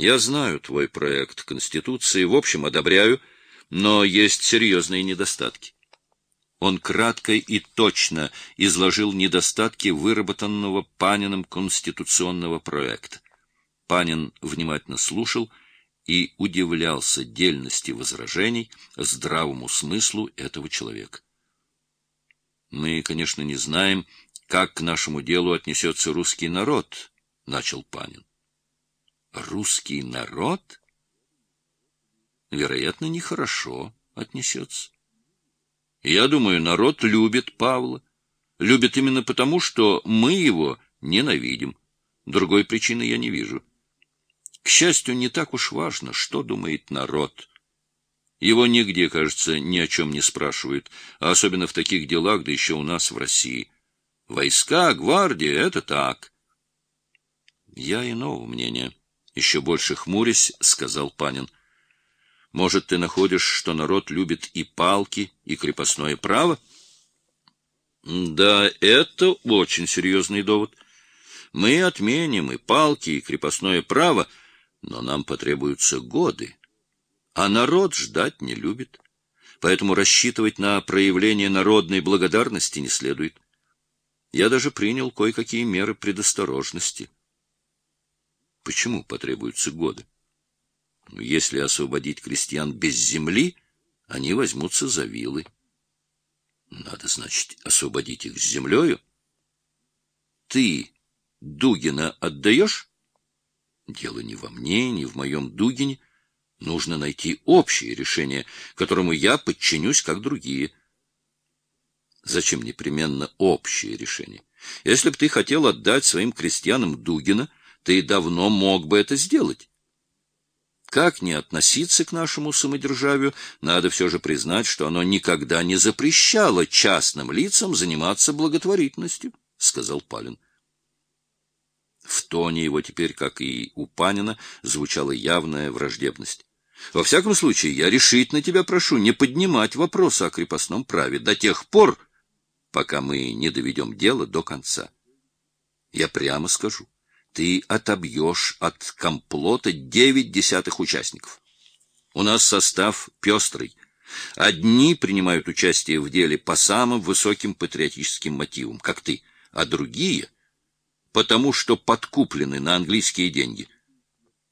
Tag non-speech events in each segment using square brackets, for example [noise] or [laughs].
Я знаю твой проект Конституции, в общем, одобряю, но есть серьезные недостатки. Он кратко и точно изложил недостатки выработанного Паниным конституционного проекта. Панин внимательно слушал и удивлялся дельности возражений, здравому смыслу этого человека. Мы, конечно, не знаем, как к нашему делу отнесется русский народ, — начал Панин. Русский народ? Вероятно, нехорошо отнесется. Я думаю, народ любит Павла. Любит именно потому, что мы его ненавидим. Другой причины я не вижу. К счастью, не так уж важно, что думает народ. Его нигде, кажется, ни о чем не спрашивают, а особенно в таких делах, да еще у нас в России. Войска, гвардия — это так. Я иного мнения. Еще больше хмурясь, сказал Панин. Может, ты находишь, что народ любит и палки, и крепостное право? Да, это очень серьезный довод. Мы отменим и палки, и крепостное право, но нам потребуются годы. А народ ждать не любит. Поэтому рассчитывать на проявление народной благодарности не следует. Я даже принял кое-какие меры предосторожности. Почему потребуются годы? Если освободить крестьян без земли, они возьмутся за вилы. Надо, значит, освободить их с землею. Ты Дугина отдаешь? Дело не во мне, не в моем Дугине. Нужно найти общее решение, которому я подчинюсь, как другие. Зачем непременно общее решение? Если бы ты хотел отдать своим крестьянам Дугина, ты давно мог бы это сделать. Как не относиться к нашему самодержавию, надо все же признать, что оно никогда не запрещало частным лицам заниматься благотворительностью, — сказал Палин. В тоне его теперь, как и у Панина, звучала явная враждебность. Во всяком случае, я решительно тебя прошу не поднимать вопроса о крепостном праве до тех пор, пока мы не доведем дело до конца. Я прямо скажу ты отобьешь от комплота девять десятых участников. У нас состав пестрый. Одни принимают участие в деле по самым высоким патриотическим мотивам, как ты, а другие — потому что подкуплены на английские деньги.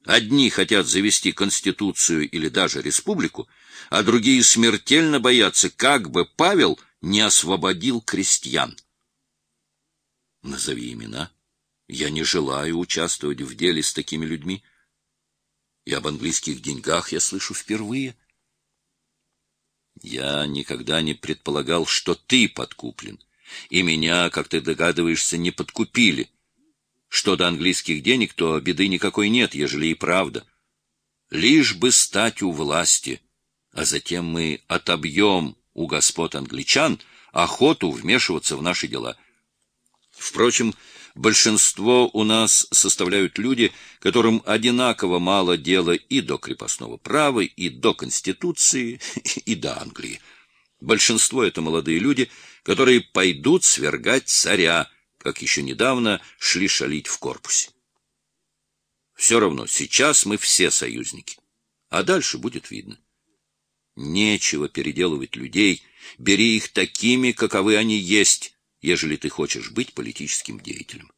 Одни хотят завести конституцию или даже республику, а другие смертельно боятся, как бы Павел не освободил крестьян. Назови имена. Я не желаю участвовать в деле с такими людьми. И об английских деньгах я слышу впервые. Я никогда не предполагал, что ты подкуплен, и меня, как ты догадываешься, не подкупили. Что до английских денег, то беды никакой нет, ежели и правда. Лишь бы стать у власти, а затем мы отобьем у господ англичан охоту вмешиваться в наши дела. Впрочем, Большинство у нас составляют люди, которым одинаково мало дела и до крепостного права, и до Конституции, [laughs] и до Англии. Большинство — это молодые люди, которые пойдут свергать царя, как еще недавно шли шалить в корпусе. Все равно, сейчас мы все союзники, а дальше будет видно. Нечего переделывать людей, бери их такими, каковы они есть, ежели ты хочешь быть политическим деятелем.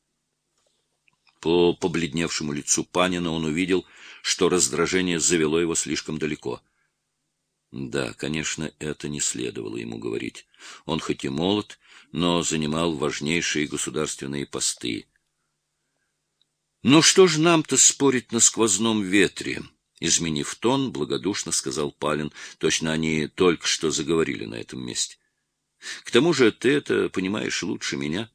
По побледневшему лицу Панина он увидел, что раздражение завело его слишком далеко. Да, конечно, это не следовало ему говорить. Он хоть и молод, но занимал важнейшие государственные посты. «Ну что ж нам-то спорить на сквозном ветре?» Изменив тон, благодушно сказал Палин. Точно они только что заговорили на этом месте. К тому же ты это понимаешь лучше меня.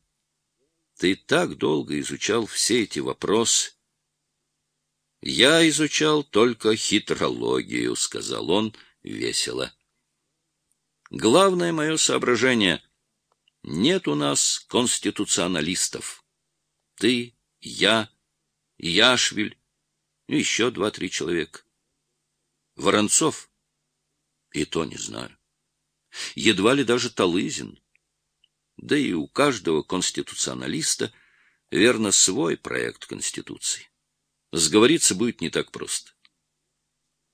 Ты так долго изучал все эти вопросы. Я изучал только хитрологию, сказал он весело. Главное мое соображение — нет у нас конституционалистов. Ты, я, Яшвиль и еще два-три человека. Воронцов? И то не знаю едва ли даже Талызин. Да и у каждого конституционалиста верно свой проект Конституции. Сговориться будет не так просто.